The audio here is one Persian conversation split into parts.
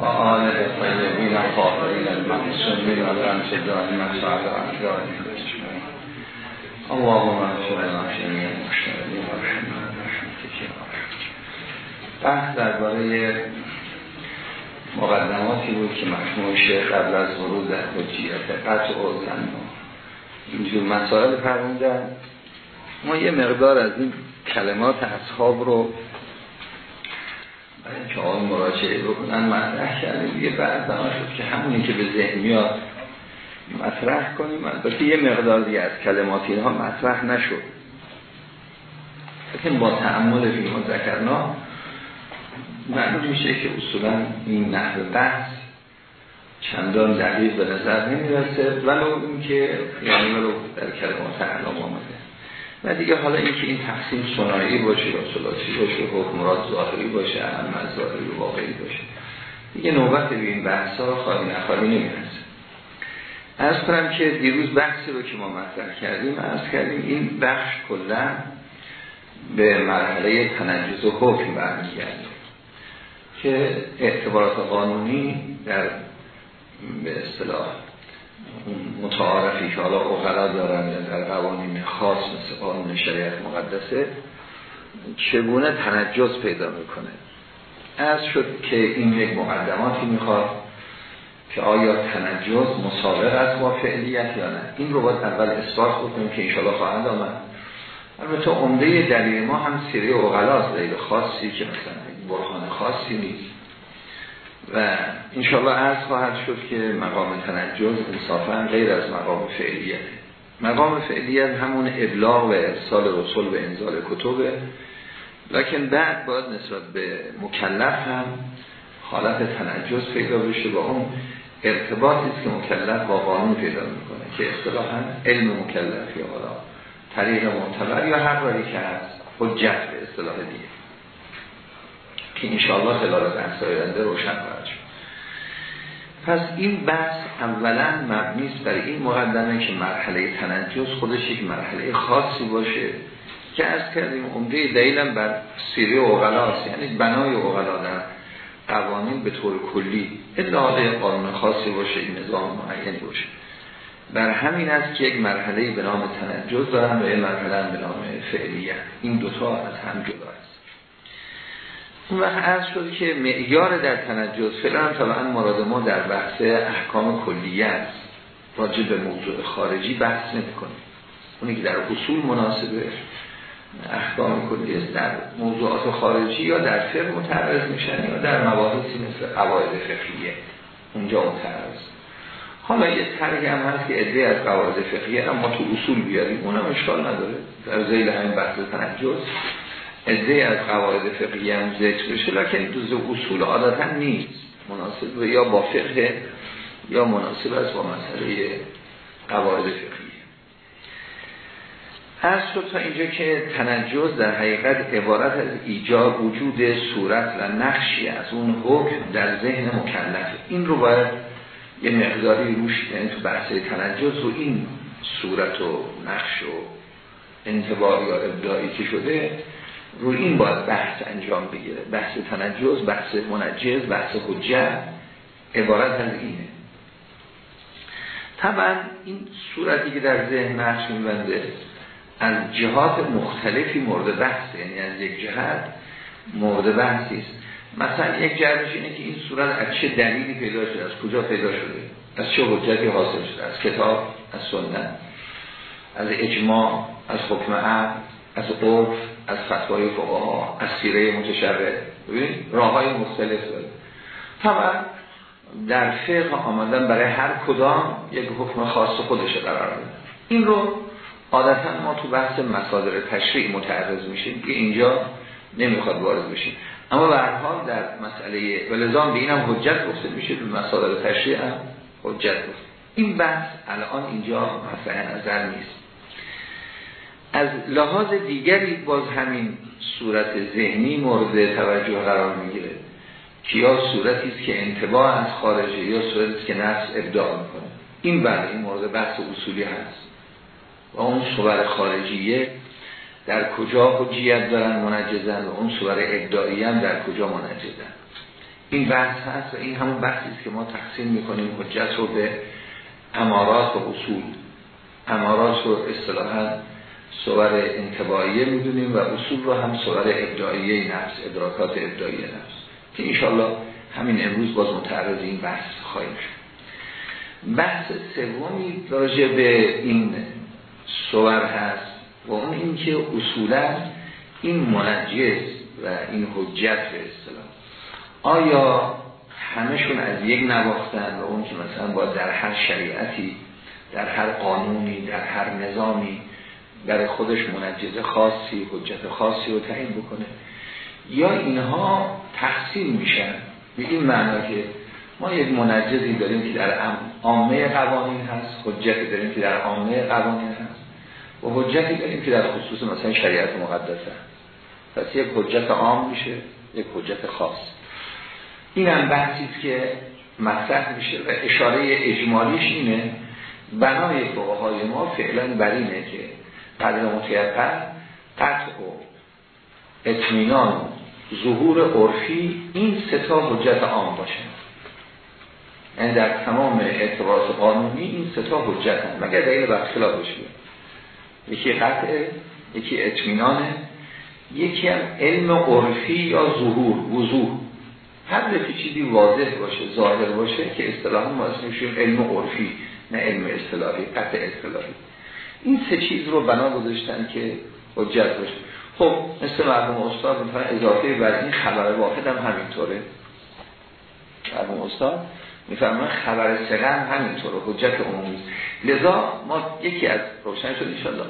و آل طیبین الطاهرین المعصومین و رمز دائم مسعد اجرائیم اللهم انصرنا جميع المشتغلین و رحمن رحمتك بحث درباره مقدماتی بود که مجموع شیخ قبل از ورود در حجیت قطع و زن اینجور مسائل فرموندن ما یه مقدار از این کلمات اصحاب رو اینکه آن مراجعه بکنن مطرح کردیم یه بعد شد که همونی که به ذهن میاد مطرح کنیم. البته یه مقداری از کلمات اینها مطرح نشد. لیکن با تعمل فی ذکرنا معلوم میشه که اصولا این نحو بحث چندان دقیق به نظر نمی‌رسه. ولو این که یعنی ولو در کلمات اعلام آمده. و دیگه حالا اینکه این تقسیم صناعی باشه یا سلاسی باشه حکم مراد ظاهری باشه اهم از ظاهری واقعی باشه. دیگه نوبت به این بحث ها خواهی نخواهی نمی‌رسه. از کنم که دیروز بحثی رو که ما مطرح کردیم از کردیم این بخش کلا به مرحله تنجز و حکم برمیگرده. که اعتبارات قانونی در به اصطلاح متعارفی که حالا اغلا دارن در قوانین خاص مثل قانون شریعت مقدسه. چگونه تنجز پیدا می‌کنه؟ از شد که این یک مقدماتی می‌خواد که آیا تنجز مسابق است با فعلیت یا نه. این رو باید اول اثبات بکنیم که انشاءالله خواهند آمد. البته عمده دلیل ما هم سیره اغلاست دلیل خاصی که مثلا برهان خاصی نیست. و انشاءالله عرض خواهد شد که مقام تنجز انصافا غیر از مقام فعلیت مقام فعلیت همون ابلاغ و ارسال رسول و انزال کتبه لکن بعد باید نسبت به مکلف هم حالت تنجز پیدا بشه با اون ارتباطی است که مکلف با قانون پیدا می‌کنه که اصطلاحا علم مکلف یا حالا طریق معتبر یا هر رایی که هست حجت به اصطلاح دیگه. که انشاءالله خلال بحث آینده روشن خواهد شد. پس این بحث اولا مبنیست برای این مقدمه که مرحله تنجز خودش یک مرحله خاصی باشه که از کردیم عمده دلیلم بر سیره اوغلاست یعنی بنای اوغلا در قوانین به طور کلی. ادعای قانون خاصی باشه این نظام معینی باشه. بر همین است که یک مرحله به نام تنجز دارن و یک مرحله به نام فعلیه. این دوتا از هم جدا اون وقت عرض شده که معیار در تنجز فعلا طبعا مراد ما در بحث احکام کلیه است. راجع به موضوع خارجی بحث نمی کنیم اونی که در اصول مناسبه احکام کلیه است در موضوعات خارجی یا در فقه متعرض میشن یا در مباحثی مثل قواعد فقهیه. اونجا متعرض. حالا یه ترگی هم هست که عده از قواعد فقهیه اما تو اصول بیاریم اونم اشکال نداره. در زیل همین بحث تنجز عده از قواعد فقهی هم ذکر بشه لکن دوز اصول عادتا نیست. مناسب یا با فقه یا مناسب است با مسئله قواعد فقهی. از تا اینجا که تنجز در حقیقت عبارت از ایجاب وجود صورت و نقشی از اون حکم در ذهن مکلف. این رو باید یه مقداری روش یعنی تو بحث تنجز رو این صورت و نقش و انتبار یا ابداعی که شده رو این باید بحث انجام بگیره. بحث تنجز بحث منجز بحث حجت. عبارت از اینه. طبعا این صورتی که در ذهن نقش میبنده از جهات مختلفی مورد بحث یعنی از یک جهت مورد بحثی است. مثلا یک جهتش اینه که این صورت از چه دلیلی پیدا شده از کجا پیدا شده از چه حجتی حاصل شده از کتاب از سنت از اجماع از حکم عقل از عرف. از فتوای فقها از سیره متشرع ببینید راه های مختلف داره. طبعا در فقه آمدن برای هر کدام یک حکم خاص خودش قرار میده. این رو عادتا ما تو بحث مصادر تشریع متعرض میشیم که اینجا نمی‌خواد وارد بشیم. اما به حال در مسئله ولزام به اینم حجت گفته میشه تو مصادر تشریع هم حجت گفته. این بحث الان اینجا مطرح نظر نیست. از لحاظ دیگری باز همین صورت ذهنی مورد توجه قرار می‌گیره. که یا صورتی است که انتباه از خارجه یا صورتی که نفس ابداع می‌کنه. این بله این مورد بحث اصولی هست. و اون صور خارجیه در کجا حجیت دارن منجزن و اون صور ابداعی هم در کجا منجزن. این بحث هست و این همون بحثی است که ما تقسیم می‌کنیم حجت رو به امارات و اصول. امارات رو اصطلاحا صور انتباعیه می‌دونیم و اصول رو هم صور ابداعیه نفس ادراکات ابداعیه نفس. که انشالله همین امروز باز متعرض این بحث خواهیم شد. بحث سومی راجع به این صور هست و اون اینکه اصولا این منجز و این حجت به اصطلاح. آیا همشون از یک نواختن و اون که مثلا باید در هر شریعتی در هر قانونی در هر نظامی برای خودش منجز خاصی حجت خاصی رو تعیین بکنه. یا اینها تقسیم میشن به این معنا که ما یک منجزی داریم که در عامه قوانین هست حجتی داریم که در عامه قوانین هست و حجتی داریم که در خصوص مثلا شریعت مقدسه. پس یک حجت عام میشه یک حجت خاص. این هم بحثی که مطرح میشه و اشاره اجمالیش اینه. بنای فقهای ما فعلا بر اینه که قدر متیقن قطع و اطمینان و ظهور عرفی این ستا حجت عام باشه. یعنی در تمام اعتبارات قانونی این ستا حجت هم مگر دلیل بر خلاف یکی قطع یکی اطمینانه یکی هم علم عرفی یا ظهور وضوح. هر دفعه چیزی واضح باشه ظاهر باشه که اصطلاحا ما اسمشون علم عرفی نه علم اصطلاحی قطع اصطلاحی. این سه چیز رو بنا گذاشتن که حجت باشه. خب مثل مرحوم استاد مثلا اضافه این خبر واحد هم همینطوره. مرحوم استاد میفرمان خبر سقه هم همینطوره حجت عمومی. لذا ما یکی از روشن شد انشالله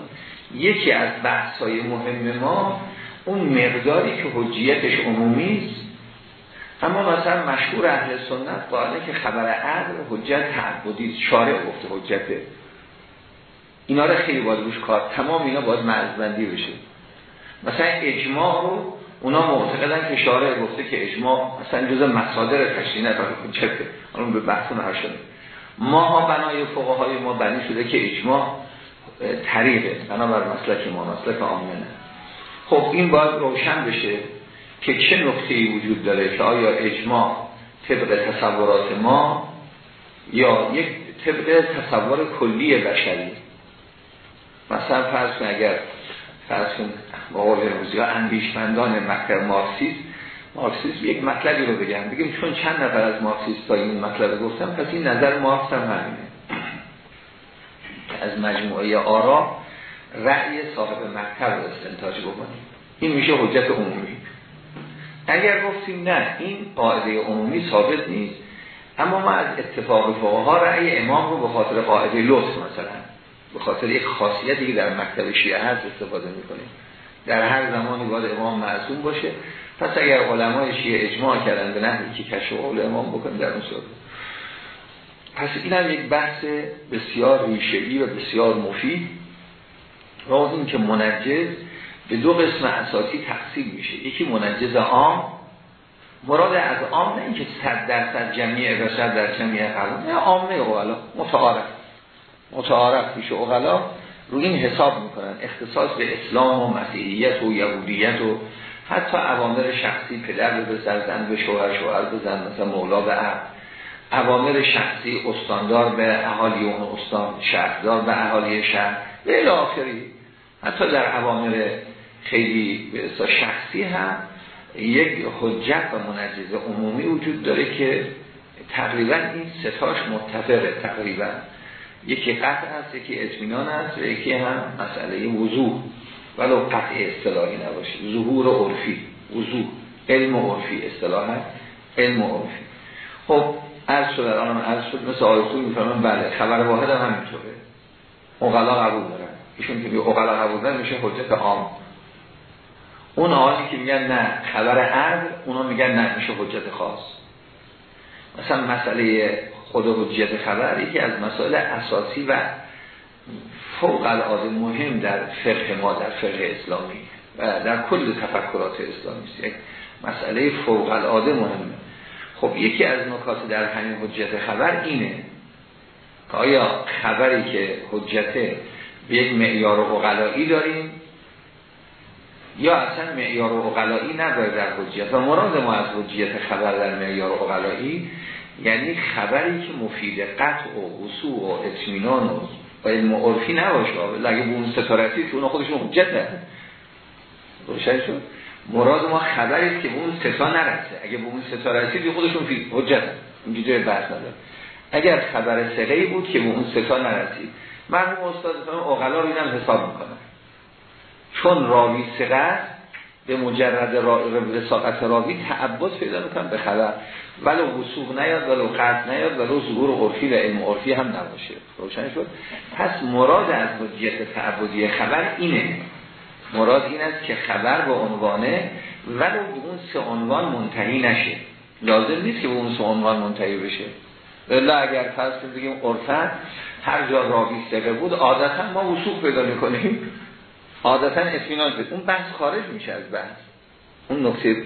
یکی از بحث های مهم ما اون مقداری که حجیتش عمومی است. اما مثلا مشهور اهل سنت قائله که خبر عدل حجت تعبدی شارع گفته حجته اینا رو خیلی باید روش کار تمام اینا باید مرزبندی بشه. مثلا اجماع رو اونا معتقدن که شارع گفته که اجماع مثلا جز مصادر تشریح نه حجته الان به بحث هر شده. ما ها بنای فقهای ما بنی شده که اجماع طریقه بنابر مسلک ما مسلک آمنه. خب این باید روشن بشه که چه نقطه ای وجود داره که آیا اجماع طبق تصورات ما یا یک طبق تصور کلی بشری؟ مثلا فرض اگر فرض با قول روزی ها اندیشمندان مکتب مارکسیست مارکسیست یک مطلبی رو بگم. بگیم چون چند نفر از مارکسیست این مطلب گفتم پس این نظر مارکس هم همینه. از مجموعه آرا رأی صاحب مکتب رو استنتاج بکنیم. این میشه حجت عمومی. اگر گفتیم نه این قاعده عمومی ثابت نیست. اما ما از اتفاق فقها رأی امام رو به خاطر قاعده لطف مثلا به خاطر یک خاصیتی که در مکتب شیعه هست استفاده می‌کنیم. در هر زمانی باید امام معصوم باشه. پس اگر علمای شیعه اجماع کردن به نحوی که کشف امام بکنیم در اون صورت. پس این هم یک بحث بسیار ریشه‌ای و بسیار مفید. را این که منجز به دو قسم اساسی تقسیم میشه. یکی منجز عام. مراد از عام نه اینکه صد درصد جمعی بشر در جمعی قلم نه عامه اغلا متعارف. متعارف میشه. اغلا رو این حساب می‌کنن. اختصاص به اسلام و مسیحیت و یهودیت و حتی عوامر شخصی پدر به زن به شوهر شوهر بزن مثلا مولا به عبد. عوامر شخصی استاندار به اهالی اون استان شهردار به اهالی شهر. به آخری حتی در عوامر خیلی به شخصی هم یک حجت و منجز عمومی وجود داره که تقریبا این ستاش متفقه تقریبا. یکی قطع هست یکی اطمینان هست و یکی هم مسئله وضوح. ولو قطع اصطلاحی نباشه. ظهور عرفی. وضوح. علم عرفی اصطلاح علم عرفی. خب از شد الان از شد. مثل آیتون می‌فهمن بله خبر واحد هم همینطوره. اقلا قبول دارن. ایشون که اقلا قبول دارن میشه حجت عام. اون آنی که میگن نه خبر عدل اونا میگن نه میشه حجت خاص. مثلا مسئله خود حجت خبر یکی از مسائل اساسی و فوق العاده مهم در فقه ما در فقه اسلامی و در کل تفکرات اسلامی است. یک مسئله فوق العاده مهمه. خب یکی از نکات در همین حجت خبر اینه که آیا خبری که حجته به یک معیار اقلایی داریم یا اصلا معیار اقلایی نداره در حجیت؟ و مراد ما از حجیت خبر در معیار اقلایی یعنی خبری که مفید قطع و وصول و اطمینان و علم عرفی نباشه. اگه به اون ستارتی که اونا خودشون حجت هست روشن شد؟ مراد ما خبری که به اون ستا نرسه. اگه به اون ستا رسید خودشون فی حجت اینجا جای بحث نداره اگر خبر سقی بود که به اون ستا نرسید مرحوم استاد فرمان اغلا رو اینم حساب می‌کنن چون راوی سقه به مجرد را... رساقت راوی تعبد پیدا می‌کنن به خبر. ولو وسوق نیاد ولو قطع نیاد ولو ظهور عرفی و علم عرفی هم نباشه. روشن شد؟ پس مراد از حجیت تعبدی خبر اینه. مراد این است که خبر به عنوانه ولو به اون سه عنوان منتهی نشه. لازم نیست که به اون سه عنوان منتهی بشه. الا اگر فرض بگیم عرفت هر جا راوی سقه بود عادتا ما وسوق پیدا می‌کنیم. عادتا اطمینان بده اون بحث خارج میشه از بحث. اون نکته.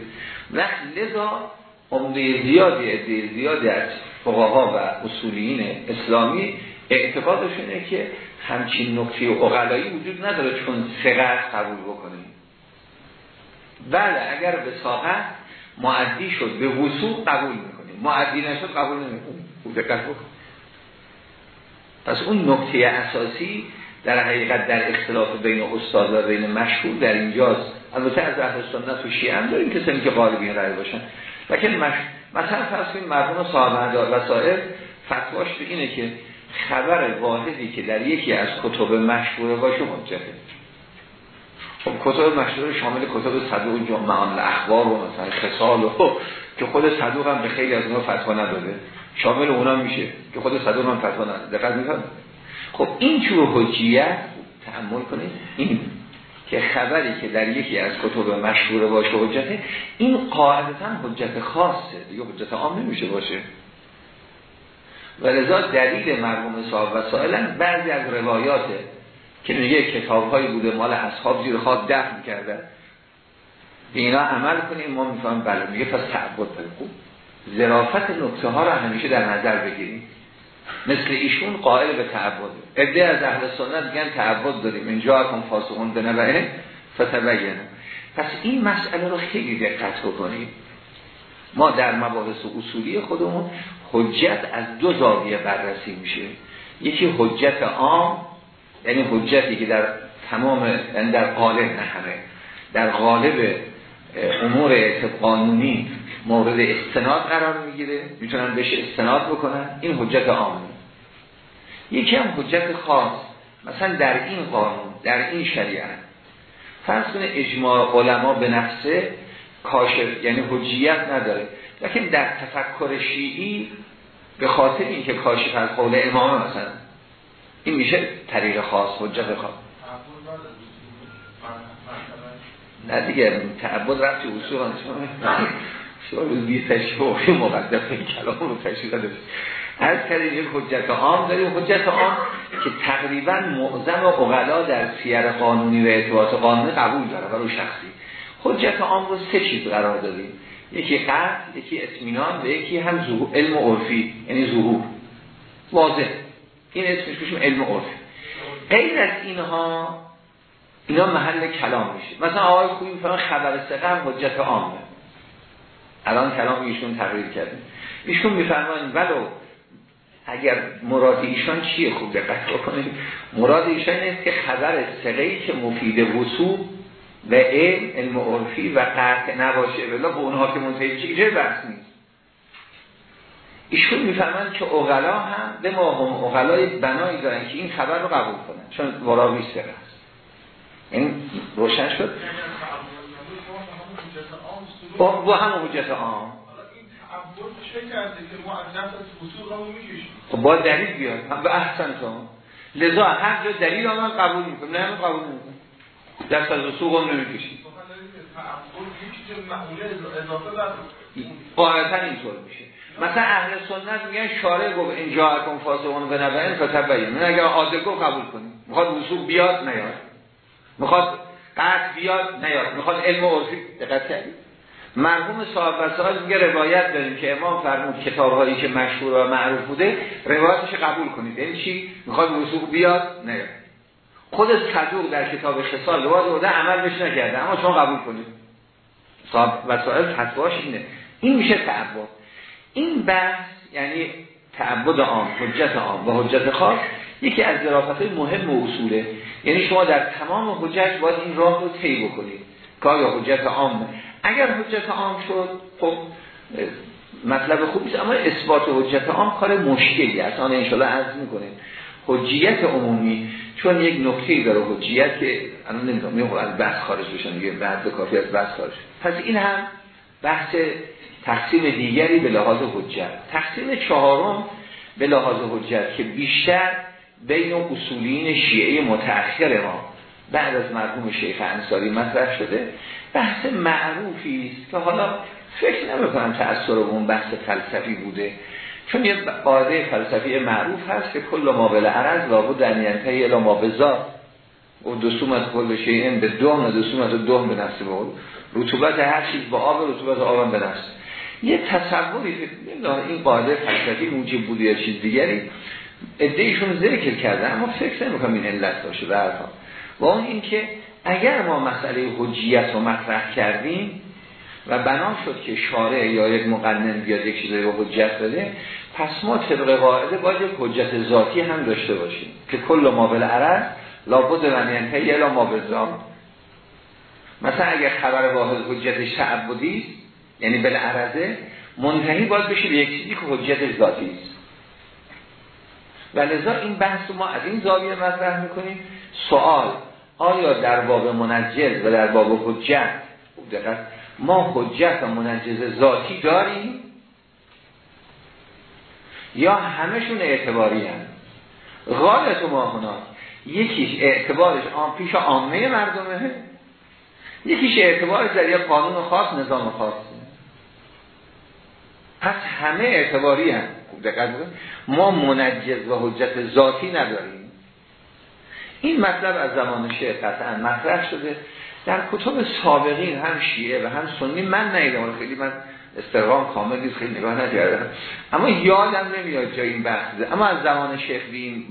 وقت لذا عمده زیادی عده زیادی از فقها و اصولیین اسلامی اعتقادشونه که همچین نکته اقلایی وجود نداره چون سقط قبول بکنیم. بله اگر به ساحت معدی شد به وصول قبول می‌کنیم. معدی نشد قبول نمی‌کنیم. خوب دقت بکن. پس اون نکته اساسی در حقیقت در اختلاف بین استاد و بین مشهور در اینجاست. البته از اهل سنت و شیعه هم داریم کسانی که غالبی رای باشن. لیکن مش... مثلا فرض کنیم مردم صاحب و سائر فتواش به اینه که خبر واحدی که در یکی از کتب مشهور باشه حجته خب کتب مشهور شامل کتب صدوق جمعان اخبار و مثلا خصال و که خود صدوق هم به خیلی از اونها فتوا نداده. شامل اونا میشه که خود صدوق هم فتوا نداده. دقت می‌کنه خب این چور حجیت تحمل کنید. این که خبری که در یکی از کتب مشهور باشه حجته این قاعدتا حجت خاصه. دیگه حجت عام نمیشه باشه. و لذا دلیل مرحوم صاحب و سائلن بعضی از روایاته که میگه کتاب هایی بوده مال اصحاب زیر خواب دفن کرده. به عمل کنیم ما میفهم بله میگه پس تعبد داره خوب ظرافت نکته ها رو همیشه در نظر بگیریم. مثل ایشون قائل به تعبد. عده از اهل سنت میگن تعبد داریم. اینجا کن فاسقون به نبعه فتبین پس این مسئله رو خیلی دقت بکنیم ما در مباحث اصولی خودمون حجت از دو زاویه بررسی میشه. یکی حجت عام یعنی حجتی که در تمام یعنی در قالب نه همه در قالب امور قانونی مورد استناد قرار می‌گیره می‌تونن بهش استناد بکنن. این حجت عامه یکی هم حجت خاص. مثلا در این قانون در این شریعت. فرض کنه اجماع علما به نفسه کاشف یعنی حجیت نداره. لیکن در تفکر شیعی به خاطر اینکه کاشف از قول امامه مثلا. این میشه طریق خاص حجت خاص. نه دیگه تعبد رفتی اصول. شما روز بی تشریح مقدم کلام رو تشریح داشت از کردیم یک حجت عام داریم. حجت عام که تقریبا معظم اغلا در سیر قانونی و اعتباط قانونی قبول داره برای شخصی. حجت عام رو سه چیز قرار دادیم. یکی قطع یکی اطمینان و یکی هم ظهور علم عرفی. یعنی ظهور. واضح. این اسمش بشیم علم عرفی. غیر از اینها اینا محل کلام میشه. مثلا آقای خوبی می‌فهمن خبر سقم حجت عامه الان کلام ایشون تغییر کردیم ایشون میفرمایند ولو اگر مراد ایشان چیه؟ خوب دقت بکنید. مراد ایشان است که خبر سقی که مفید وصول و علم علم عرفی و قطع نباشه ولی به اونها که منتهی چی جای بحث نیست. ایشون می‌فهمند که اغلا هم به ما هم اغلای بنایی دارن که این خبر رو قبول کنن. چون وراوی سقه است. این روشن شد؟ با هم حجت عام. خب با دلیل بیاد. به احسن تو. لذا هر جا دلیل آمد قبول می‌کنم. نه همه قبول می‌کنم دست از رسوق هم نمی‌کشید قاعدتا اینطور میشه. مثلا اهل سنت میگن شارع گفت این جا اکن فاسقون به نبعین فتبین من اگر عادگو قبول کنیم. می‌خواد وصول بیاد نیاد. می‌خواد قطع بیاد نیاد. می‌خواد علم و عرفی دقت کردید. مرحوم صاحب وسائل میگه روایت داریم که امام فرمود کتاب هایی که مشهور و معروف بوده روایتش قبول کنید. یعنی چی؟ می‌خواد وسوق بیاد نه خود صدوق در کتاب خصال روایت بوده عمل بهش نکرده اما شما قبول کنید. وسائل فتواش اینه. این میشه تعبد. این بحث یعنی تعبد عام حجت عام و حجت خاص یکی از ظرافت مهم و اصوله. یعنی شما در تمام حجت باید این راه رو طی بکنید. که آیا حجت عام اگر حجت عام شد خب مطلب خوبی اما اثبات حجت عام کار مشکلی است. آن انشالله عرض می‌کنیم حجیت عمومی چون یک نکته داره حجیت که الان نمی‌دونم میگم از بحث خارج بشن دیگه بعد کافی از بحث خارج پس این هم بحث تقسیم دیگری به لحاظ حجت. تقسیم چهارم به لحاظ حجت که بیشتر بین اصولین شیعه متأخر ما بعد از مرحوم شیخ انصاری مطرح شده بحث معروفی است که حالا فکر نمی کنم تأثیر اون بحث فلسفی بوده. چون یه قاعده فلسفی معروف هست که کل ما بل عرض لابد در ینتهی الا ما بزار و دسومت کل شیئن به دوم دسومت دوم به نفس بقول رطوبت هر چیز با آب رطوبت آب به نفس. یه تصوری این قاعده فلسفی موجب بوده یا چیز دیگری ادهیشون ذکر کرده اما فکر نمی این علت باشه به و اون این که اگر ما مسئله حجیت رو مطرح کردیم و بنا شد که شارع یا یک مقنن بیاد یک چیزی رو حجت بده پس ما طبق قاعده باید یک حجت ذاتی هم داشته باشیم که کل ما بالعرض لابد من ینتهی الا ما مثلا اگر خبر واحد حجت تعبدی یعنی بالعرضه منتهی باید بشه به یک چیزی که حجت ذاتی است. و لذا این بحث ما از این زاویه مطرح می‌کنیم. سوال آیا در باب منجز و در باب حجت؟ دقیق ما حجت و منجز ذاتی داریم؟ یا همشون اعتباری هم غالت ما هنا. یکیش اعتبارش آن پیش عامه مردمه. یکیش اعتبارش در یک قانون خاص نظام خاص. پس همه اعتباری هم دقیق ما منجز و حجت ذاتی نداریم. این مطلب از زمان شیخ قطعا مطرح شده. در کتب سابقین هم شیعه و هم سنی من نیدم خیلی من استقرام کامل نیست خیلی نگاه نکردم. اما یادم نمیاد جای این بحث ده. اما از زمان شیخ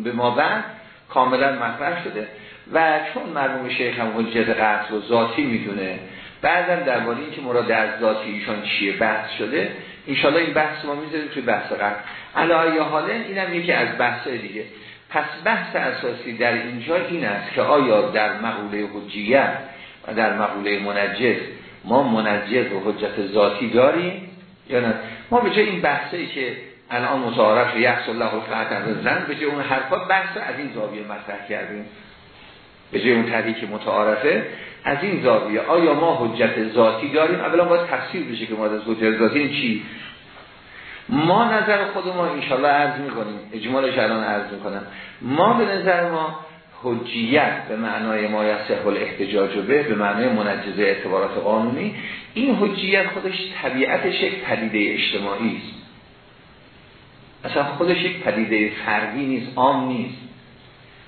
به ما بعد کاملا مطرح شده. و چون مرموم شیخ هم حجت قطع و ذاتی می‌دونه بعدم درباره اینکه مراد از ذاتی ایشان چیه بحث شده انشالله این بحث ما می‌ذاریم توی بحث قطع علایه حالا اینم یکی از بحث دیگه. پس بحث اساسی در اینجا این است که آیا در مقوله حجیت و در مقوله منجز ما منجز و حجت ذاتی داریم یا نه؟ ما به جای این بحثی که الان متعارف یحصل الله الفتح زن به جای اون حرفا بحث از این زاویه مطرح کردیم. به جای اون طریقی که متعارفه از این زاویه آیا ما حجت ذاتی داریم؟ اولا باید تفسیر بشه که ما از حجت ذاتی چی ما نظر خود ما انشالله عرض می‌کنیم. اجمالش الان عرض می‌کنم. ما به نظر ما حجیت به معنای ما یصح الاحتجاج به به معنای منجزه اعتبارات قانونی این حجیت خودش طبیعتش یک پدیده اجتماعی است. اصلا خودش یک پدیده فردی نیست عام نیست.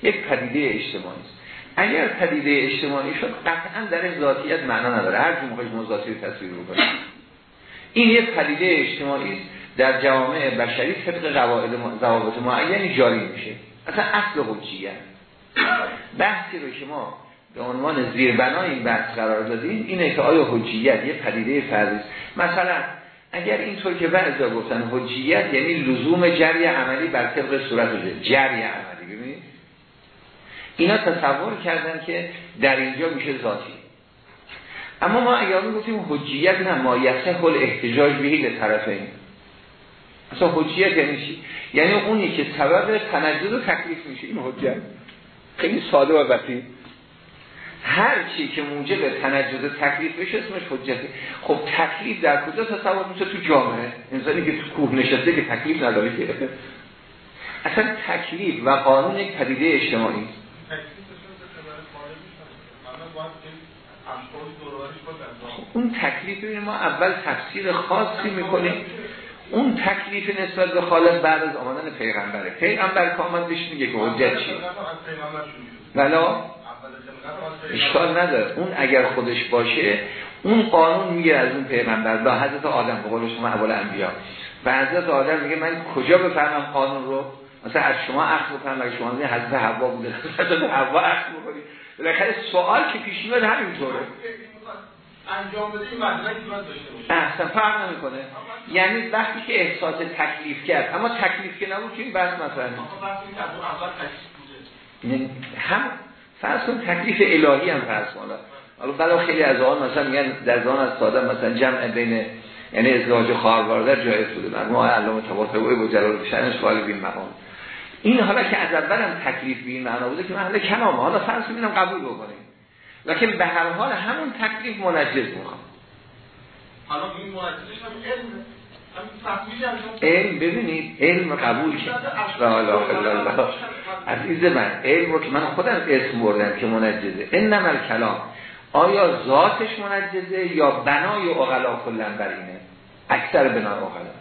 یک پدیده اجتماعی است. اگر پدیده اجتماعی شد قطعا در ذاتیت معنا نداره. هر جمعه ما ذاتی تصویر بکنیم این یک پدیده اجتماعی است. در جوامع بشری طبق قواعد ضوابط معینی جاری میشه. اصلا اصل حجیت بحثی رو که ما به عنوان زیربنای این بحث قرار دادیم اینه که آیا حجیت یه پدیده فرضی مثلا اگر اینطور که بعضا گفتن حجیت یعنی لزوم جری عملی بر طبق صورت جری عملی ببینید؟ اینا تصور کردن که در اینجا میشه ذاتی. اما ما اگر گفتیم حجیت نه ما یصح احتجاج بهی طرفین. اصلا حجیت یعنی چی؟ یعنی اونی که سبب تنجد و تکلیف میشه این حجیت خیلی ساده و بسیط. هر چی که موجب تنجد تکلیف بشه اسمش حجته. خب تکلیف در کجا تصور میشه؟ تو جامعه. انسانی که تو کوه نشسته که تکلیف نداره که اصلا تکلیف و قانون یک پدیده اجتماعی خب اون تکلیف ما اول تفسیر خاصی می‌کنیم. اون تکلیف نسبت به خالق بعد از آمدن پیغمبره. پیغمبر کامل بهش میگه که حجت چی؟ ولا اشکال نداره. اون اگر خودش باشه اون قانون میگه از اون پیغمبر با حضرت آدم به قول شما اول انبیا. و حضرت آدم میگه من کجا بفهمم قانون رو؟ مثلا از شما اخذ بکنم اگه شما حضرت حوا بوده حضرت حوا اخذ بکنید بالاخره سوال که پیش میاد همینطوره. انجام بده این مدرکی باید داشته باشه. احسن فرق نمی‌کنه. یعنی وقتی که احساس تکلیف کرد اما تکلیف که نبود که این بحث مثلا هم فرض کن تکلیف الهی هم فرض کن. حالا بلا خیلی از آن مثلا میگن در زمان از ساده مثلا جمع بین یعنی ازدواج خواهر در جایز بوده ما علامه طباطبایی و جلال شأنش قال بین مقام. این حالا که از اول هم تکلیف به این معنا بوده که محل کلامه حالا فرض کنیم قبول بکنیم. لکن به هر حال همون تکلیف منجز می‌خوام حالا این منجزش هم علم علم ببینید علم قبول کرد. الله. عزیز من علم رو که من خودم اسم بردم که منجزه. این نمال کلام آیا ذاتش منجزه یا بنای اغلا کلن بر اینه؟ اکثر بنای اغلا.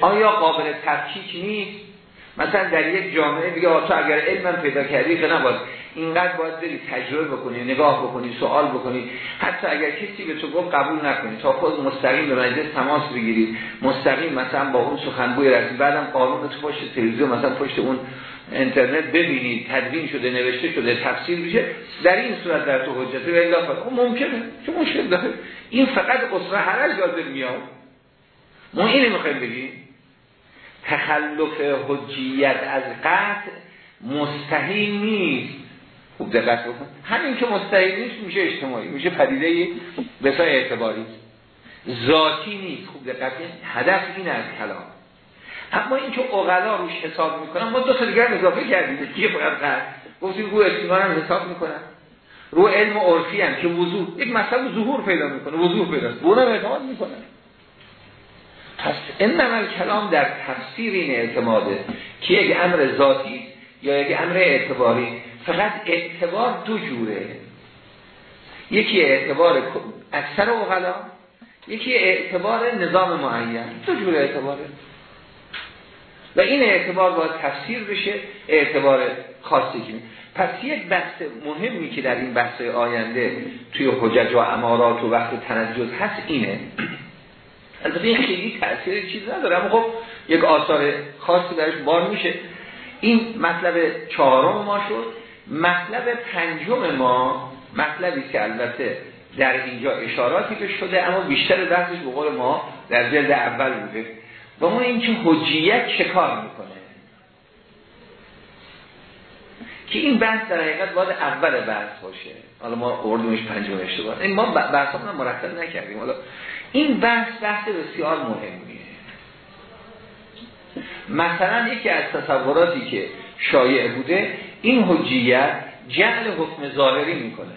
آیا قابل تفکیک نیست؟ مثلا در یک جامعه دیگه تو اگر علم پیدا کردی که نباید اینقدر باید بری تجربه بکنی نگاه بکنی سوال بکنی. حتی اگر کسی به تو گفت قبول نکنی تا خود مستقیم به مجلس تماس بگیری. مستقیم مثلا با اون سخنگوی رسید بعدم قانون تو پشت تلویزیون مثلا پشت اون اینترنت ببینید تدوین شده نوشته شده تفسیر میشه. در این صورت در تو حجت و الا خب ممکنه چه مشکل داره؟ این فقط اصلا هر جازر میاد ما اینه می‌خوایم بگیم. تخلف حجیت از قطع مستحیل نیست. خوب دقت بکن. همین که مستحیل نیست میشه اجتماعی میشه پدیده بسای اعتباری. ذاتی نیست. خوب دقت هدف این از کلام. اما این که اغلا روش حساب می‌کنن ما دو تا دیگر اضافه کردیم. دیگه فقط گفتیم رو استیمان هم حساب می‌کنن. رو علم عرفی هم که وضوح. یک مطلب ظهور پیدا می‌کنه وضوح پیدا بونه اعتماد می‌کنن. پس این عمل کلام در تفسیر این اعتماده که یک امر ذاتی یا یک امر اعتباری. فقط اعتبار دو جوره. یکی اعتبار اکثر اوغلا یکی اعتبار نظام معین. دو جور اعتباره. و این اعتبار باید تفسیر بشه اعتبار خاصی که پس یک بحث مهمی که در این بحث آینده توی حجج و امارات و وقت تنجز هست اینه. البته این خیلی تاثیر چیز نداره خب یک آثار خاصی درش بار میشه. این مطلب چهارم ما شد. مطلب پنجم ما مطلبی که البته در اینجا اشاراتی به شده اما بیشتر بحثش به قول ما در جلد اول بوده. و ما این که حجیت چه کار می‌کنه؟ که این بحث در حقیقت باید اول بحث باشه. حالا ما اردومش پنجم اشتباه. این ما بحث مرتب نکردیم. حالا این بحث بحث بسیار مهمیه. مثلا یکی از تصوراتی که شایع بوده این حجیت جعل حکم ظاهری می‌کنه.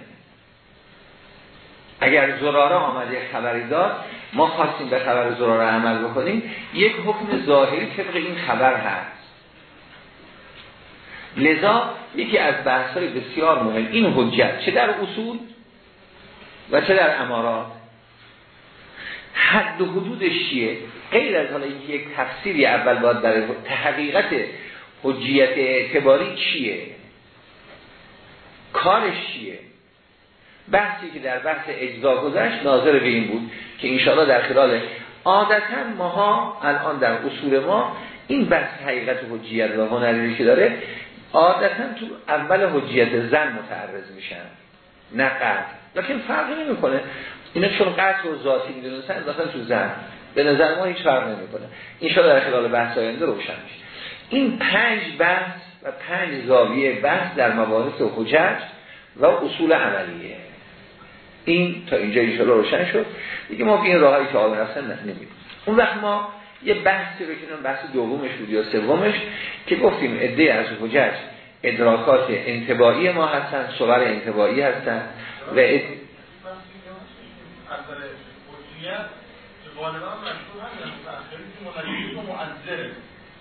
اگر زراره آمده خبری داد ما خواستیم به خبر زراره عمل بکنیم یک حکم ظاهری طبق این خبر هست. لذا یکی از بحث بسیار مهم این حجت چه در اصول و چه در امارات. حد و حدودش چیه؟ غیر از حالا یک تفسیری اول باید برای حقیقت حجیت اعتباری چیه؟ کارش چیه؟ بحثی که در بحث اجزا گذشت ناظر به این بود که انشاءالله در خلال عادتا ماها الان در اصول ما این بحث حقیقت حجیت و هنری که داره عادتا تو اول حجیت زن متعرض میشن نه قرد لیکن فرقی نمی‌کنه. اینا چون قطع و ذاتی می‌دونستن داخل تو زن. به نظر ما هیچ فرق نمی‌کنه. شاید در خلال بحث آینده روشن میشه. این پنج بحث و پنج زاویه بحث در مباحث حجج و اصول عملیه این تا اینجا ایشالا روشن شد دیگه ما به این راهی که آقای رفتن نمیدیم اون وقت ما یه بحثی بکنیم بحث دومش بود یا سومش که گفتیم عده از حجج ادراکات انتباعی ما هستن صور انتباعی هستن و اد...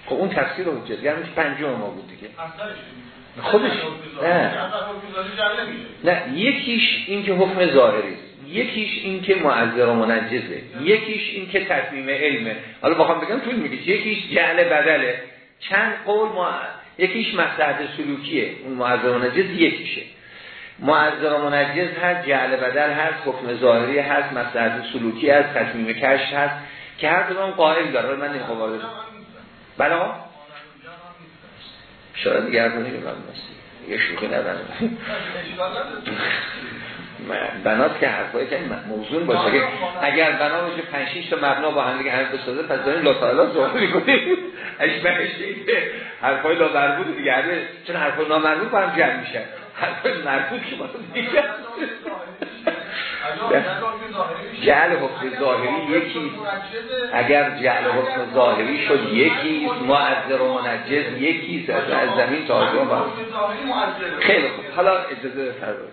خب اون تفسیر حجت یعنی پنجم ما بود دیگه. خودش نه. نه یکیش این که حکم ظاهری یکیش این که معذر و منجزه یکیش این که تصمیم علمه. حالا بخوام بگم طول میگه یکیش جعل بدله. چند قول ما یکیش مصلحت سلوکیه. اون معذر و منجز یکیشه. معذر و منجز هست جعل بدل هست حکم ظاهری هست مصلحت سلوکی هست تصمیم کش هست که هر کدوم قائل داره. من نمی‌خوام بله. شاید کنی به من یه شوخی ندارم بنات که حرفای که موضوع باشه. که اگر بنا باشه 5 6 تا مبنا با هم دیگه حرف بسازه پس دارین لا تعالی ظاهری کنید اگه بهشتی حرفای لا مربوط دیگه چون حرفای نامربوط با هم جمع میشن. حرفای مربوط که با دیگه. جعل حکم ظاهری یکی. اگر جعل حکم ظاهری شد یکی معذر و منجز یکی از زمین تا با. خیلی خوب. حالا اجازه بفرمایید.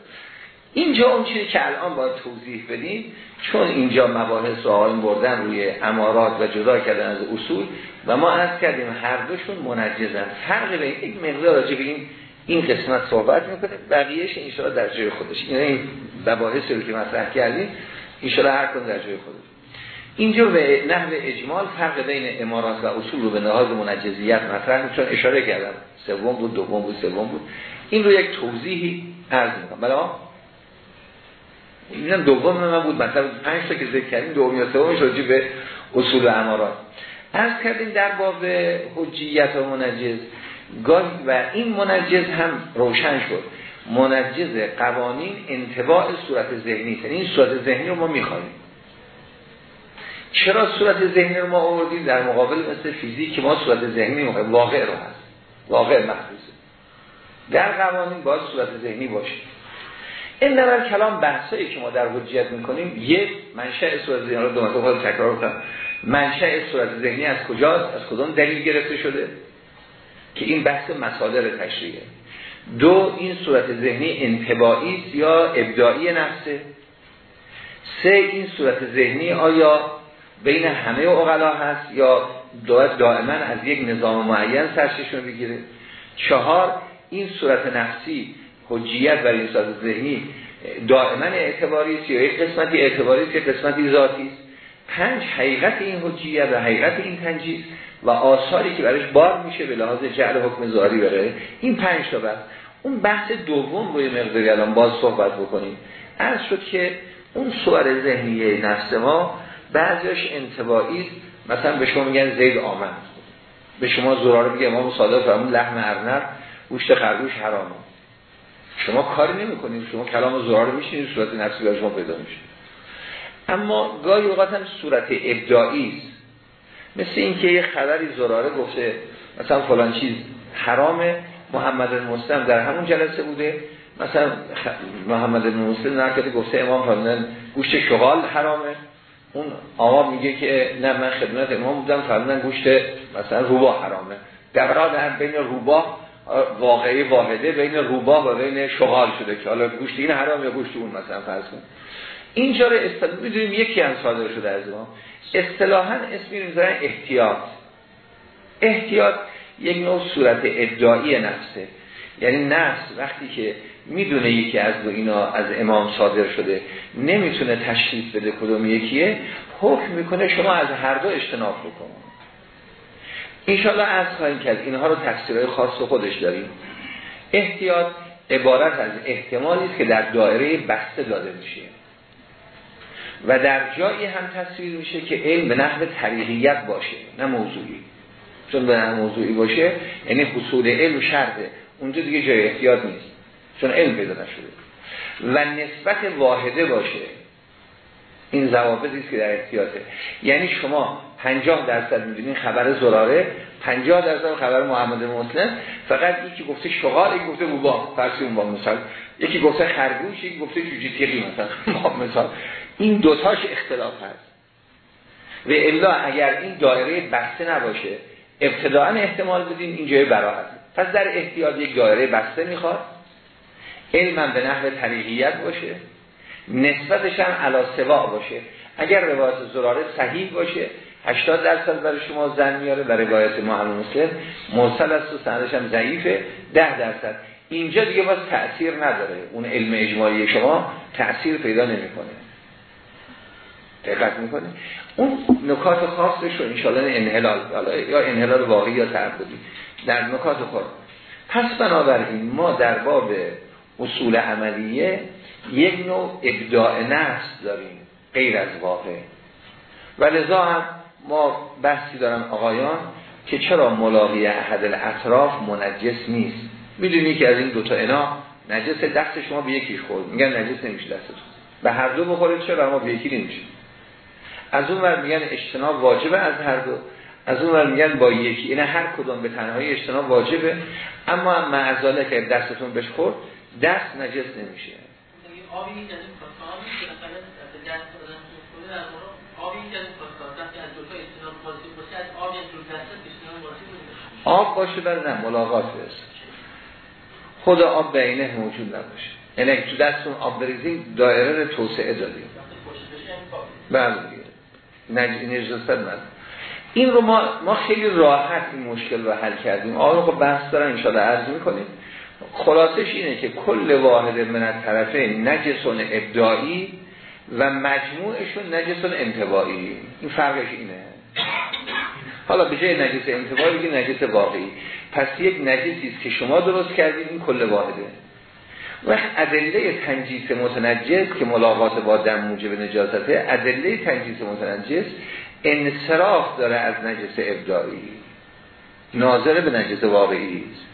اینجا اون چیزی که الان باید توضیح بدیم چون اینجا مباحث سوال بردن روی امارات و جدا کردن از اصول و ما عرض کردیم هر دوشون منجزن. فرق بین یک مقدار راجع بگیم این قسمت صحبت می‌کنه. بقیهش انشاءالله در جای خودش. این مباحثی رو که مطرح کردیم انشاءالله هر کن در جای خودش. اینجا به نحو اجمال فرق بین امارات و اصول رو به نهاز منجزیت مطرح چون اشاره کردم سوم بود دوم بود سوم بود. این رو یک توضیحی عرض می‌کنم. بله؟ اینم دوم من بود. مثلا پنج تا که ذکر کردیم دوم یا سومش راجع به اصول امارات. از کردیم در باب حجیت و منجز. گاهی و این منجز هم روشن شد. منجز قوانین انتباع صورت ذهنی یعنی این صورت ذهنی رو ما می‌خوایم چرا صورت ذهنی رو ما آوردیم؟ در مقابل مثل فیزیک ما صورت ذهنی می‌خوایم واقع رو هست. واقع محفوظه در قوانین باید صورت ذهنی باشه. این نبر کلام بحثایی که ما در حجیت می‌کنیم یک منشأ صورت ذهنی رو دو مرتبه تکرار کنم منشأ صورت ذهنی از کجاست؟ از کدوم دلیل گرفته شده؟ که این بحث مصادر تشریعه. دو این صورت ذهنی انتباعی یا ابداعی نفسه. سه این صورت ذهنی آیا بین همه اقلا هست یا دائما از یک نظام معین سرششون بگیره چهار این صورت نفسی حجیت برای این صورت ذهنی دائما اعتباری است یا یک قسمتی اعتباری است یک قسمتی ذاتی است؟ پنج حقیقت این حجیت و حقیقت این تنجیز و آثاری که برایش بار میشه به لحاظ جعل حکم ظاهری بره. این پنج تا بحث. اون بحث دوم روی مقداری الان باز صحبت بکنیم. عرض شد که اون صور ذهنی نفس ما بعضیش انتباعی مثلا به شما میگن زید آمد. به شما زراره میگه امام صادق فرمون لحم ارنب گوشت خرگوش حرامه. شما کاری نمی کنید شما کلام زراره میشینید صورت نفسی به شما پیدا میشه. اما گاهی اوقات هم صورت ابداعی است. مثل اینکه یه خبری زراره گفته مثلا فلان چیز حرامه محمد مسلم در همون جلسه بوده. مثلا محمد مسلم نکرده گفته امام فرمودن گوشت شغال حرامه. اون آقا میگه که نه من خدمت امام بودم فرمودن گوشت مثلا روبا حرامه. در در بین روبا واقعی واحده بین روبا و بین شغال شده که حالا گوشت این حرام یا گوشت اون مثلا فرض کن اینجا رو استدلال می‌دونیم یکی هم صادر شده از ما. اصطلاحا اسمی می‌ذارن احتیاط. احتیاط یک نوع صورت ادعایی نفسه. یعنی نفس وقتی که می‌دونه یکی از دو اینا از امام صادر شده نمی‌تونه تشخیص بده کدوم یکیه حکم می‌کنه شما از هر دو اجتناب بکن. اینشالله از خواهیم کرد اینها رو تفسیرهای خاص خودش داریم. احتیاط عبارت از احتمالی که در دایره بسته داده میشه. و در جایی هم تصویر میشه که علم به نحو طریقیت باشه نه موضوعی. چون به نحو موضوعی باشه یعنی حصول علم شرطه اونجا دیگه جای احتیاط نیست. چون علم پیدا نشده. و نسبت واحده باشه. این ضوابطی است که در احتیاطه. یعنی شما 50 درصد می‌دونین خبر زراره. 50 درصد خبر محمد مسلم. فقط یکی گفته شغال یکی گفته بوبا فرسی اون با مثال. یکی گفته خرگوش یکی گفته جوجی تیغی مثلا مثال. این دوتاش اختلاف هست. و الا اگر این دایره بسته نباشه ابتداعا احتمال بدیم اینجای براحت پس در احتیاط یک دایره بسته می‌خواد. علما به نحو طریقیت باشه. نسبتش هم علا سوا باشه. اگر روایت زراره صحیح باشه 80 درصد برای شما زن میاره. برای روایت محمد مسلم مرسل است و سندش هم ضعیفه. 10 درصد. اینجا دیگه باز تأثیر نداره. اون علم اجماعی شما تأثیر پیدا نمی‌کنه. دقت می‌کنه اون نکات خاصش رو انشالله انحلال یا انحلال واقعی یا تعبدی در نکات خود پس بنابراین ما در باب اصول عملیه یک نوع ابداع نفس داریم غیر از واقع. و لذا هم ما بحثی دارم آقایان که چرا ملاقی احد الاطراف منجس نیست؟ می‌دونی که از این دوتا انا نجس دست شما به یکیش خورد. میگن نجس نمیشه دستتون به هر دو بخورید چرا؟ ما به یکی نمیشه. از اون ور میگن اجتناب واجبه از هر دو. از اون ور میگن با یکی. این هر کدوم به تنهایی اجتناب واجبه. اما معزاله که دستتون بهش خورد دست نجس نمیشه. آبی آب باشه برای نه ملاقات برسه. خود آب بینه موجود نباشه. یعنی تو دستون آب بریزین دایره توسعه دادیم بله. نجست من. این رو ما, ما خیلی راحت این مشکل رو حل کردیم. آقا خب بحث دارن انشاءالله عرض می‌کنیم. خلاصش اینه که کل واحد من طرفه نجسون ابداعی و مجموعشون نجسون انتباعی این فرقش اینه. حالا به جای نجس انتباعی بگید نجس واقعی. پس یک نجسی که شما درست کردید این کل واحده. و ادله تنجیس متنجس که ملاقات با دم موجب نجاسته ادله تنجیس متنجس انصراف داره از نجس ابداعی. ناظر به نجس واقعی است.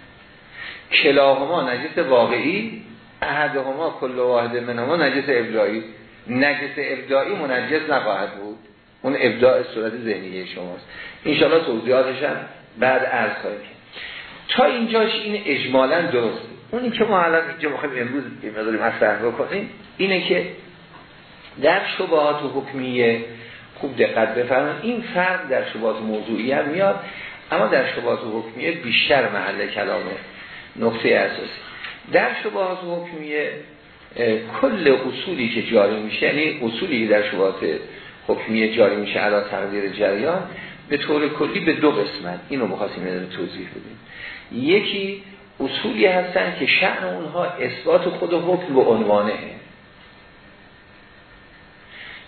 کلاهما نجس واقعی احدهما کل واحد منهما نجس ابداعی. نجس ابداعی منجس نخواهد بود. اون ابداع صورت ذهنی شماست. انشاءالله توضیحاتش هم بعد عرض خواهیم تا اینجاش این اجمالا درست اونی که ما الان اینجا بخوایم امروز یه مقداری مطرح بکنیم اینه که در شبهات حکمیه خوب دقت بفرمایید. این فرق در شبهات موضوعی هم میاد اما در شبهات حکمیه بیشتر محل کلامه نقطه اساسی. در شبهات حکمیه کل اصولی که جاری میشه یعنی اصولی که در شبهات حکمیه جاری میشه علا تقدیر جریان به طور کلی به دو قسمت. اینو بخواستیم توضیح بدیم. یکی اصولی هستن که شعن اونها اثبات خود حکم به عنوانه.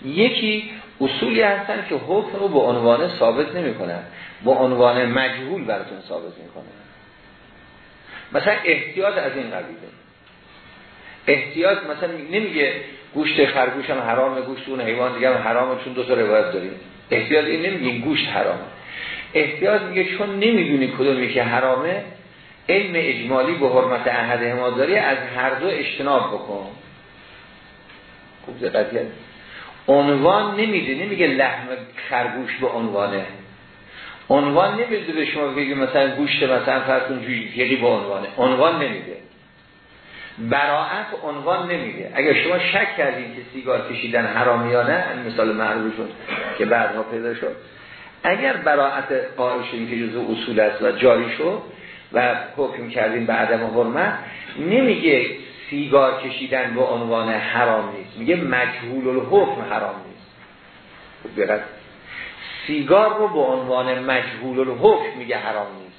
یکی اصولی هستن که حکم رو به عنوانه ثابت نمی کنن به عنوان مجهول براتون ثابت کنن مثلا احتیاط از این قبیله. احتیاط مثلا نمیگه گوشت خرگوش هم حرامه گوشت اون حیوان دیگه هم حرامه چون دو تا روایت داریم. احتیاط این نمیگه گوشت حرامه. احتیاط میگه چون نمی‌دونی کدومی که حرامه علم اجمالی به حرمت احد داری از هر دو اجتناب بکن. خوب دقت عنوان نمیده نمیگه لحم خرگوش به عنوانه. عنوان نمیده به شما بگه مثلا گوشت مثلا فرض کن به عنوانه. عنوان نمیده. براعت عنوان نمیده. اگر شما شک کردید که سیگار کشیدن حرام یا نه این مثال معروف شد که بعدها پیدا شد. اگر براعت قائل که جزء اصول است و جاری شد و حکم کردیم به عدم حرمت نمیگه سیگار کشیدن به عنوان حرام نیست میگه مجهول الحکم حرام نیست. خب سیگار رو به عنوان مجهول الحکم میگه حرام نیست.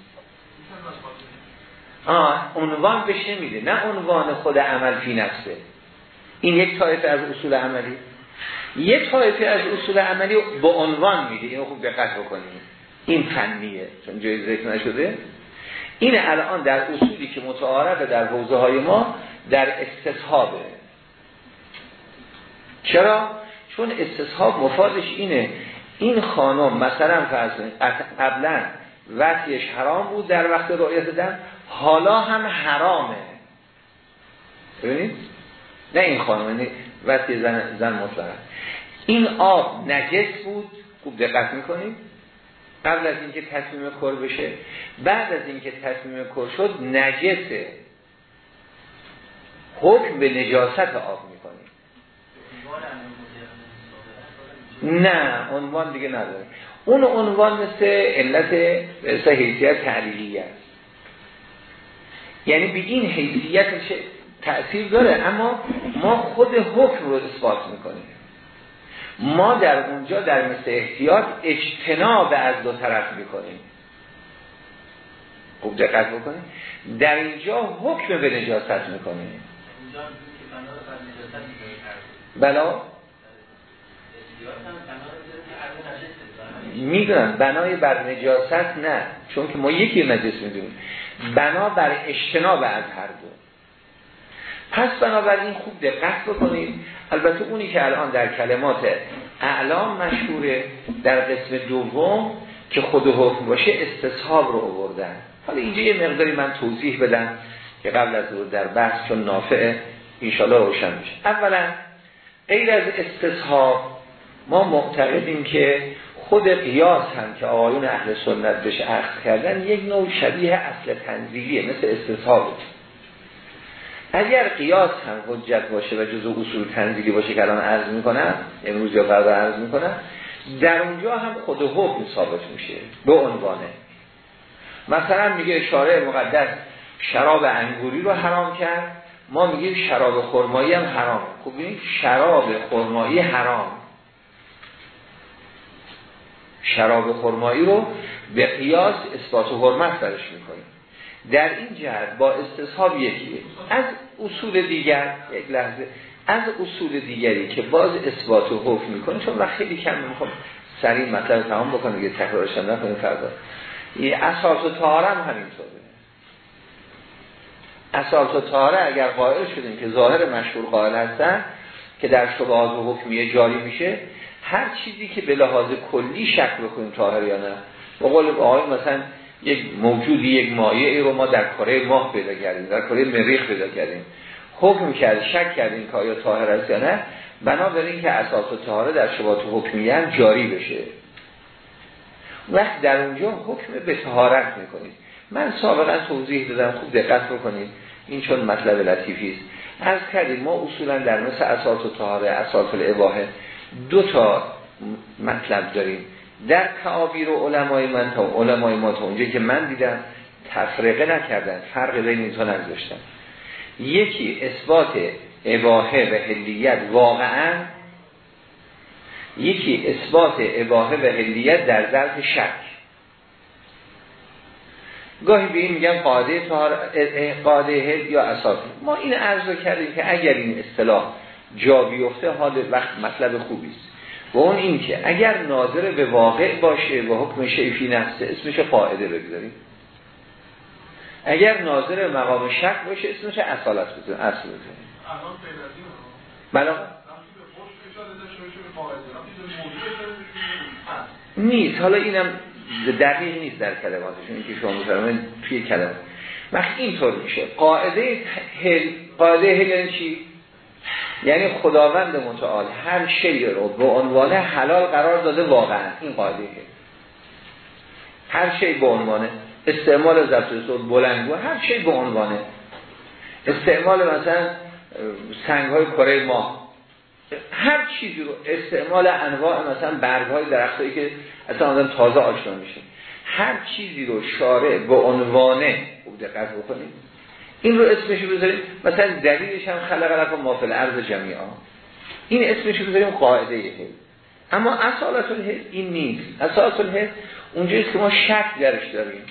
آه عنوان بهش نمیده نه عنوان خود عمل فی نفسه. این یک طایفه از اصول عملی. یک طایفه از اصول عملی با عنوان میده. اینو خوب دقت بکنید این فنیه چون جای ذکر نشده. این الان در اصولی که متعارفه در حوزه های ما در استصحابه چرا؟ چون استصحاب مفادش اینه. این خانم مثلا فرض قبلا وقتیش حرام بود در وقت رؤیت دم حالا هم حرامه. ببینید؟ نه این خانم یعنی وقتی زن, زن مطلقه این آب نجس بود خوب دقت می‌کنید. قبل از اینکه تصمیم کر بشه بعد از اینکه تصمیم کر شد نجسه حکم به نجاست آب می‌کنیم نه عنوان دیگه نداره. اون عنوان مثل علت مثل حیثیت تعلیلی است. یعنی به این حیثیتش تأثیر داره اما ما خود حکم رو اثبات می‌کنیم. ما در اونجا در مثل احتیاط اجتناب از دو طرف می‌کنیم. خوب دقت بکنیم در اینجا حکم به نجاست می‌کنیم. بلا؟ می‌دونن بنای بر نجاست نه چون که ما یکی نجس می‌دونیم. بنا بر اجتناب از هر دو. پس بنابراین خوب دقت بکنید. البته اونی که الان در کلمات اعلام مشهوره در قسم دوم که خود حکم باشه استصحاب رو آوردن. حالا اینجا یه مقداری من توضیح بدم که قبل از رو در بحث چون نافعه انشالله روشن میشه. اولا غیر از استصحاب ما معتقدیم که خود قیاس هم که آقایون اهل سنت بهش عقد کردن یک نوع شبیه اصل تنزیلیه مثل استصحاب اگر قیاس هم حجت باشه و جزو اصول تنزیلی باشه که الان عرض می‌کنم امروز یا فردا عرض می‌کنم در اونجا هم خود حکم ثابت میشه به عنوانه مثلا میگه اشاره مقدس شراب انگوری رو حرام کرد ما میگیم شراب خرمایی هم حرام. خب شراب خرمایی حرام. شراب خرمایی رو به قیاس اثبات و حرمت برش می‌کنیم. در این جهت با استصحاب یکیه از اصول دیگر یک لحظه از اصول دیگری که باز اثبات و حکم می‌کنه چون وقت خیلی کم می‌خوام سریع مطلب تمام بکنه دیگه تکرارش نکنه فردا. اساس و هم همینطوره. اساس و طهاره اگر قائل شدیم که ظاهر مشهور قائل هستن که در شبهات و حکمیه جاری میشه هر چیزی که به لحاظ کلی شک بکنیم طاهر یا نه. به قول آقای مثلا یک موجودی یک مایه ای رو ما در کره ماه پیدا کردیم در کره مریخ پیدا کردیم. حکم کرد شک کردیم که آیا طاهر است یا نه. بنابراین که اساس طهاره در شبات حکمیه هم جاری بشه. وقت در اونجا حکم به طهارت می‌کنید. من سابقا توضیح دادم خوب دقت بکنید. این چون مطلب لطیفی است. از کردیم ما اصولا در مثل اساس و طهاره اساس الاباحه دو تا مطلب داریم. در تعابیر و علمای من تا علمای ما تا اونجا که من دیدم تفرقه نکردن فرق بین اینها نگذاشتن. یکی اثبات اباهه و هلیت واقعا یکی اثبات اباهه و هلیت در ظرف شک. گاهی به این میگن قاعده قاعده یا اساسی ما این عرض کردیم که اگر این اصطلاح جا بیفته حال وقت مطلب خوبی است. و اون این که اگر ناظر به واقع باشه و حکم شیفی نفسه اسمش قاعده بگذاریم. اگر ناظر مقام شک باشه اسمش اصالت بزنیم اصل بزنیم بله. نیست. حالا اینم دقیق نیست در کلماتشون این که شما مفرمین توی کلمات. وقتی اینطور میشه. قاعده هل قاعده هل یعنی چی؟ یعنی خداوند متعال هر شی رو به عنوان حلال قرار داده واقعا. این قاعده هر شی به عنوان استعمال ضبط صوت بلنگو هر شی به عنوانه استعمال مثلا سنگ های کره ما هر چیزی رو استعمال انواع مثلا برگ های درخت که اصلا آدم تازه آشنا میشه. هر چیزی رو شارع به عنوانه خوب دقت بکنید. این رو اسمش بذاریم. مثلا دلیلش هم خلق لکم ما فی الارض جمیعا. این اسمش بذاریم قاعده هل اما اصالت الهل این نیست. اصالت الهل اونجاییست که ما شک درش داریم.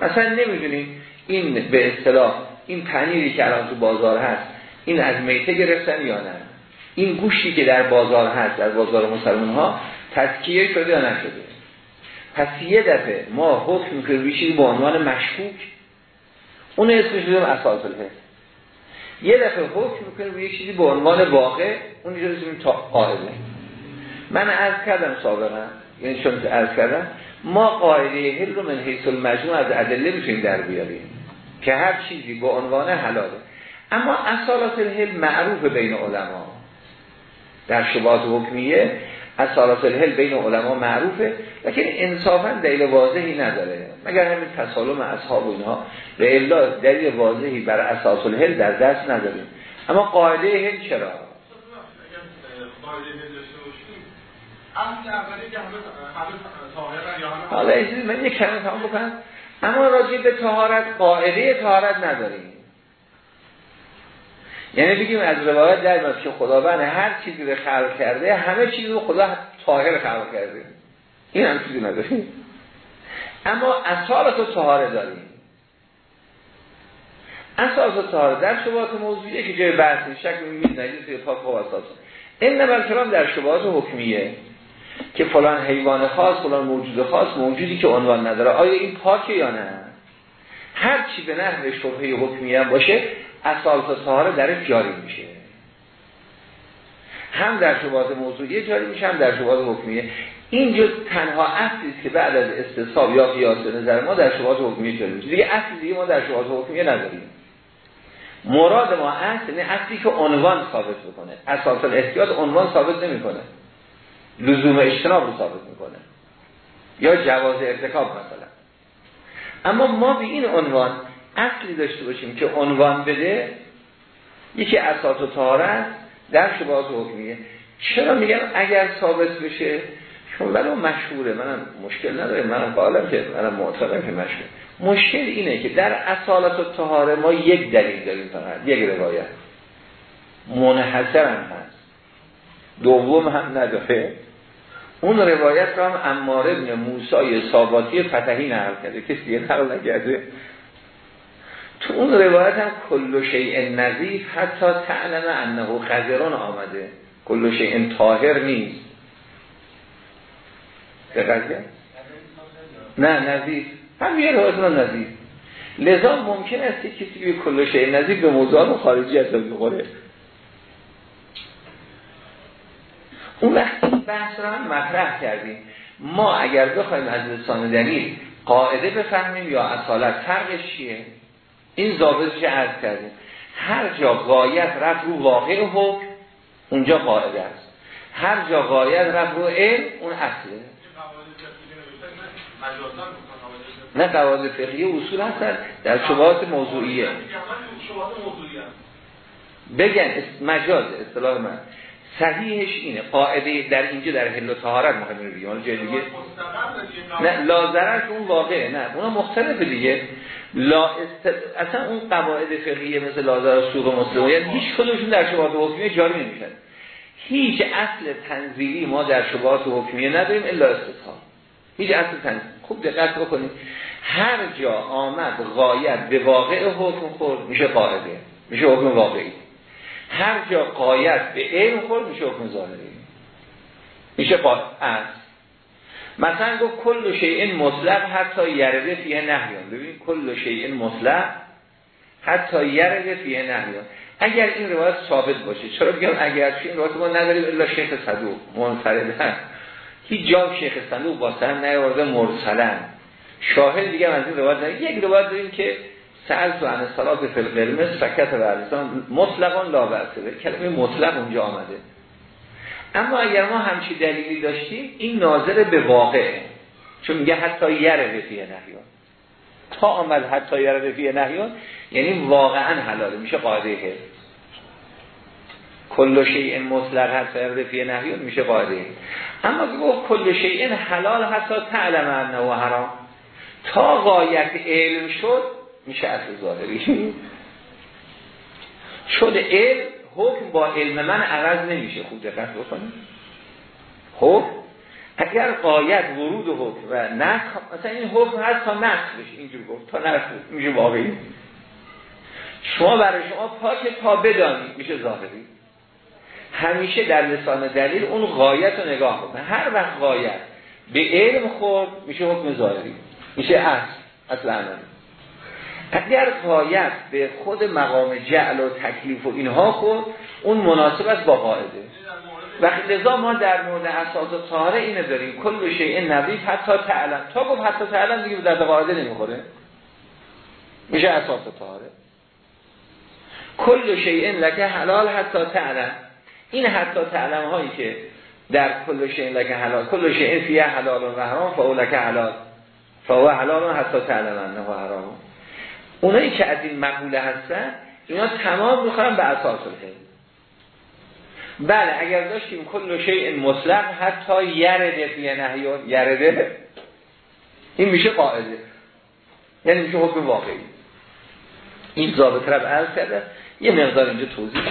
مثلا نمی‌دونیم این به اصطلاح این پنیری که الان تو بازار هست این از میته گرفتن یا نه؟ این گوشتی که در بازار هست در بازار مسلمان ها تذکیه شده یا نشده؟ پس یه دفعه ما حکم که به عنوان مشکوک اون اسمش بودیم اساس الحس. یه دفعه حکم می‌کنیم یک چیزی به عنوان واقع اون اینجا رسیدیم تا قاعده. من عرض کردم سابقا یعنی چون عرض کردم ما قاعده هل رو من حیث المجموع از ادله می‌تونیم در بیاریم که هر چیزی به عنوان حلاله اما اصالات الهل معروف بین علما. در شبات حکمیه اصالات الهل بین علما معروفه لیکن انصافا دلیل واضحی نداره. مگر همین تسالم اصحاب و اینها؟ به الا دلیل واضحی بر اساس الهل در دست نداریم. اما قاعده هل چرا؟ حالا من یک کلمه تمام بکنم. اما راجع به تهارت قاعده تهارت نداریم. یعنی بگیم از روایت در میاد که خداوند هر چیزی رو خلق کرده همه چیز رو خدا طاهر خلق کرده. این هم چیزی نداریم اما اصالت و طهاره داریم. اساس و طهاره در شبهات موضوعیه که جای بحث شک می‌بینید نجیس یا پاک و اساس این نبر در شبهات حکمیه که فلان حیوان خاص فلان موجود خاص موجودی که عنوان نداره. آیا این پاکه یا نه؟ هر چی به نحو شبهه حکمیه باشه اساس طهاره درش جاری میشه. هم در شبهات موضوعی جاری میشه هم در شبهات حکمیه. اینجا تنها اصلی که بعد از استصحاب یا قیاس نظر ما در شبهات حکمیه جاری دیگه اصلی دیگه ما در شبهات حکمیه نداریم. مراد ما اصل نه اصلی که عنوان ثابت بکنه. اساس الاحتیاط عنوان ثابت نمی‌کنه. لزوم اجتناب رو ثابت می‌کنه. یا جواز ارتکاب مثلا. اما ما به این عنوان اصلی داشته باشیم که عنوان بده یکی اساس و تاره در شبهات حکمیه چرا میگم اگر ثابت بشه؟ چون ولو مشهوره. منم مشکل نداره. منم قائلم که منم معتقدم که مشهور مشکل اینه که در اصالت و طهاره ما یک دلیل داریم فقط. یک روایت. منحصر هم هست. دوم هم نداره. اون روایت رو هم امار ابن موسای ساباتی فتحی نقل کرده. کسی یه نقل نکرده. تو اون روایت هم کل شیء نظیف حتی تعلم انه خضران آمده. کل شیء طاهر نیست. دقیق نه نظیف. هم یه روایت هم نظیف. لذا ممکن است کسی به کل شیء نظیف به موضوع خارجی از بخوره. اون وقت بحث رو هم مطرح کردیم. ما اگر بخوایم از لسان دلیل قاعده بفهمیم یا اصالت فرقش چیه؟ این ضابطش عرض کردیم. هر جا قایت رفت رو واقع حکم اونجا قاعده است. هر جا قایت رفت رو علم اون اصله. نه قواعد فقهی اصول هستن در شبهات موضوعیه. بگن مجاز اصطلاح من. صحیحش اینه. قاعده در اینجا در حل و طهارت مهمه بگیم حالا جای دیگه. نه لازرش اون واقعه. نه اونا مختلفه دیگه. لا است... اصلا اون قواعد فقهیه مثل لازر سوق و مسلمیت هیچ کدومشون در شبهات حکمیه جاری نمیشن. هیچ اصل تنزیلی ما در شبهات حکمیه نداریم الا استثاب هیچ اصل تنزیلی. خوب دقت بکنید. هر جا آمد غایت به واقع حکم خورد میشه قاعده. میشه حکم واقعی. هر جا قایت به علم خورد میشه حکم ظاهری. میشه قاعد مثلا گفت کل شیء مطلق حتی یرده فیه نهیان. ببین کل شیء مطلق حتی یرده فیه نهیان. اگر این روایت ثابت باشه چرا بگم اگر این روایت ما نداریم الا شیخ صدوق منفرده هیچ جا شیخ صدوق با سن نیاورده مرسلن. شاهد دیگه از این روایت نه یک روایت داریم که سأل تو عن القرمز فکت ورزستان مطلقان لا برسه کلمه مطلق اونجا آمده. اما اگر ما همچی دلیلی داشتیم این ناظر به واقعه چون میگه حتی یره فیه نهیان. تا آمد حتی یره فیه نهیان یعنی واقعا حلاله میشه قاعده که کل شیء مطلق حتی یره فیه نهیان میشه قاعده اما گفت کل شیء حلال حتی تعلم انه حرام. تا غایت علم شد میشه اصل ظاهری. شد علم حکم با علم من عوض نمیشه. خوب دقت بکنید. حکم اگر قایت ورود حکم و نسخ مثلا این حکم هست تا نسخ بشه. اینجور گفت. تا نسخ میشه واقعی. شما برای شما پاک تا بدانید میشه ظاهری. همیشه در لسان دلیل اون قایت رو نگاه کنه هر وقت قایت به علم خورد میشه حکم ظاهری. میشه اصل. اصل انانی اگر قایت به خود مقام جعل و تکلیف و اینها خود اون مناسب است با قاعده. وقتی لذا ما در مورد اساس و طهاره اینه داریم. کل شیء نظیف حتی تعلم. تا گفت حتی تعلم دیگه در قاعده نمی‌خوره. میشه اساس و طهاره کل شیء لکه حلال حتی تعلم. این حتی تعلم هایی که در کل شیء لکه حلال کل شیء فیه حلال و حرام فاولک حلال. فهو حلال حتی تعلم انه حرام. اونایی که از این مقوله هستن اینا تمام می‌خوان به اساس العلم بله اگر داشتیم کل شیء مطلق حتی یرده فی نهیان یرده این میشه قاعده. یعنی میشه حکم واقعی. این ضابط رو عرض کرده یه مقدار اینجا توضیح